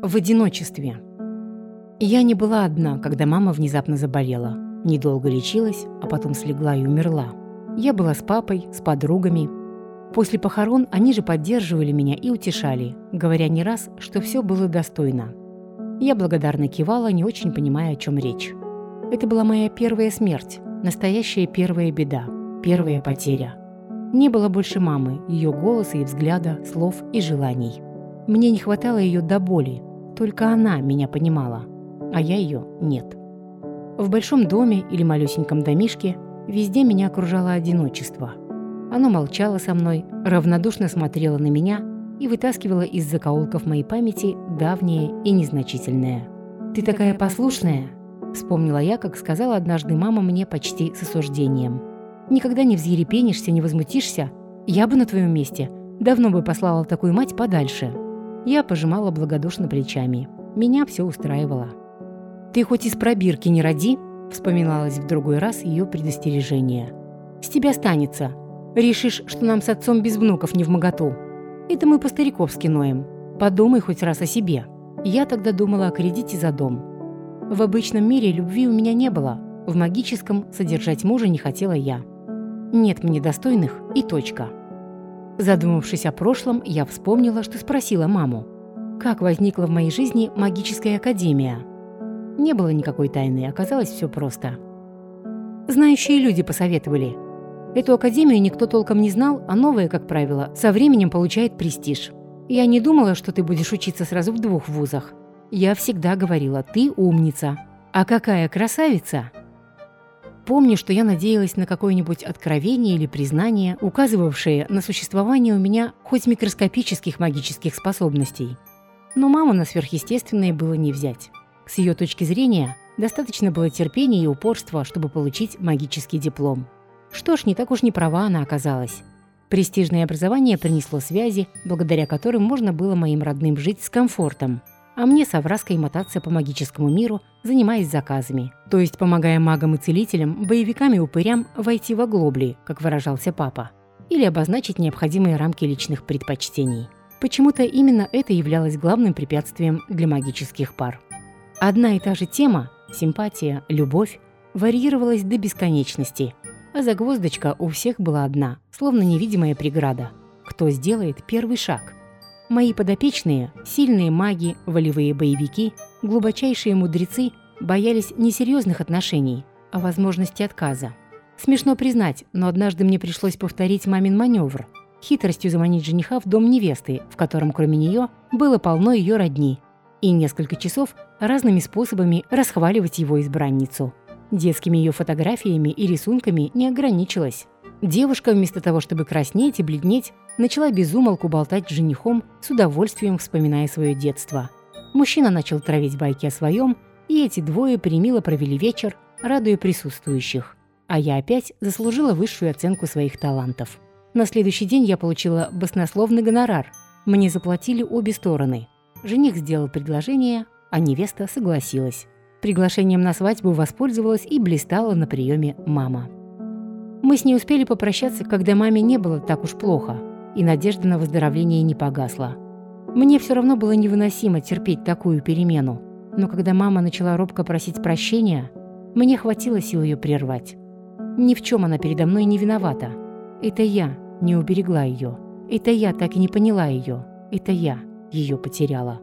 В одиночестве. Я не была одна, когда мама внезапно заболела. Недолго лечилась, а потом слегла и умерла. Я была с папой, с подругами. После похорон они же поддерживали меня и утешали, говоря не раз, что все было достойно. Я благодарно кивала, не очень понимая, о чем речь. Это была моя первая смерть, настоящая первая беда, первая потеря. Не было больше мамы, ее голоса и взгляда, слов и желаний. Мне не хватало ее до боли, только она меня понимала, а я ее нет. В большом доме или малюсеньком домишке везде меня окружало одиночество. Оно молчало со мной, равнодушно смотрело на меня и вытаскивало из закоулков моей памяти давнее и незначительное. «Ты такая послушная!» Вспомнила я, как сказала однажды мама мне почти с осуждением. «Никогда не взъерепенишься, не возмутишься. Я бы на твоем месте давно бы послала такую мать подальше». Я пожимала благодушно плечами. Меня все устраивало. «Ты хоть из пробирки не роди», — вспоминалось в другой раз ее предостережение. «С тебя станется. Решишь, что нам с отцом без внуков не в моготу. Это мы по-стариковски ноем. Подумай хоть раз о себе». Я тогда думала о кредите за дом. В обычном мире любви у меня не было. В магическом содержать мужа не хотела я. Нет мне достойных и точка. Задумавшись о прошлом, я вспомнила, что спросила маму. Как возникла в моей жизни магическая академия? Не было никакой тайны, оказалось все просто. Знающие люди посоветовали. Эту академию никто толком не знал, а новая, как правило, со временем получает престиж. Я не думала, что ты будешь учиться сразу в двух вузах. Я всегда говорила, ты умница. А какая красавица! Помню, что я надеялась на какое-нибудь откровение или признание, указывавшее на существование у меня хоть микроскопических магических способностей. Но маму на сверхъестественное было не взять. С ее точки зрения, достаточно было терпения и упорства, чтобы получить магический диплом. Что ж, не так уж не права она оказалась. Престижное образование принесло связи, благодаря которым можно было моим родным жить с комфортом – а мне с Авраской мотаться по магическому миру, занимаясь заказами. То есть помогая магам и целителям, боевикам и упырям войти в оглобли, как выражался папа. Или обозначить необходимые рамки личных предпочтений. Почему-то именно это являлось главным препятствием для магических пар. Одна и та же тема – симпатия, любовь – варьировалась до бесконечности, а загвоздочка у всех была одна, словно невидимая преграда. Кто сделает первый шаг? Мои подопечные, сильные маги, волевые боевики, глубочайшие мудрецы боялись не серьезных отношений, а возможности отказа. Смешно признать, но однажды мне пришлось повторить мамин маневр, хитростью заманить жениха в дом невесты, в котором кроме нее было полно ее родни, и несколько часов разными способами расхваливать его избранницу. Детскими ее фотографиями и рисунками не ограничилась. Девушка, вместо того, чтобы краснеть и бледнеть, начала безумолку болтать с женихом, с удовольствием вспоминая свое детство. Мужчина начал травить байки о своем, и эти двое примило провели вечер, радуя присутствующих. А я опять заслужила высшую оценку своих талантов. На следующий день я получила баснословный гонорар. Мне заплатили обе стороны. Жених сделал предложение, а невеста согласилась. Приглашением на свадьбу воспользовалась и блистала на приеме мама. Мы с ней успели попрощаться, когда маме не было так уж плохо, и надежда на выздоровление не погасла. Мне все равно было невыносимо терпеть такую перемену, но когда мама начала робко просить прощения, мне хватило сил ее прервать. Ни в чем она передо мной не виновата. Это я не уберегла ее. Это я так и не поняла ее. Это я ее потеряла.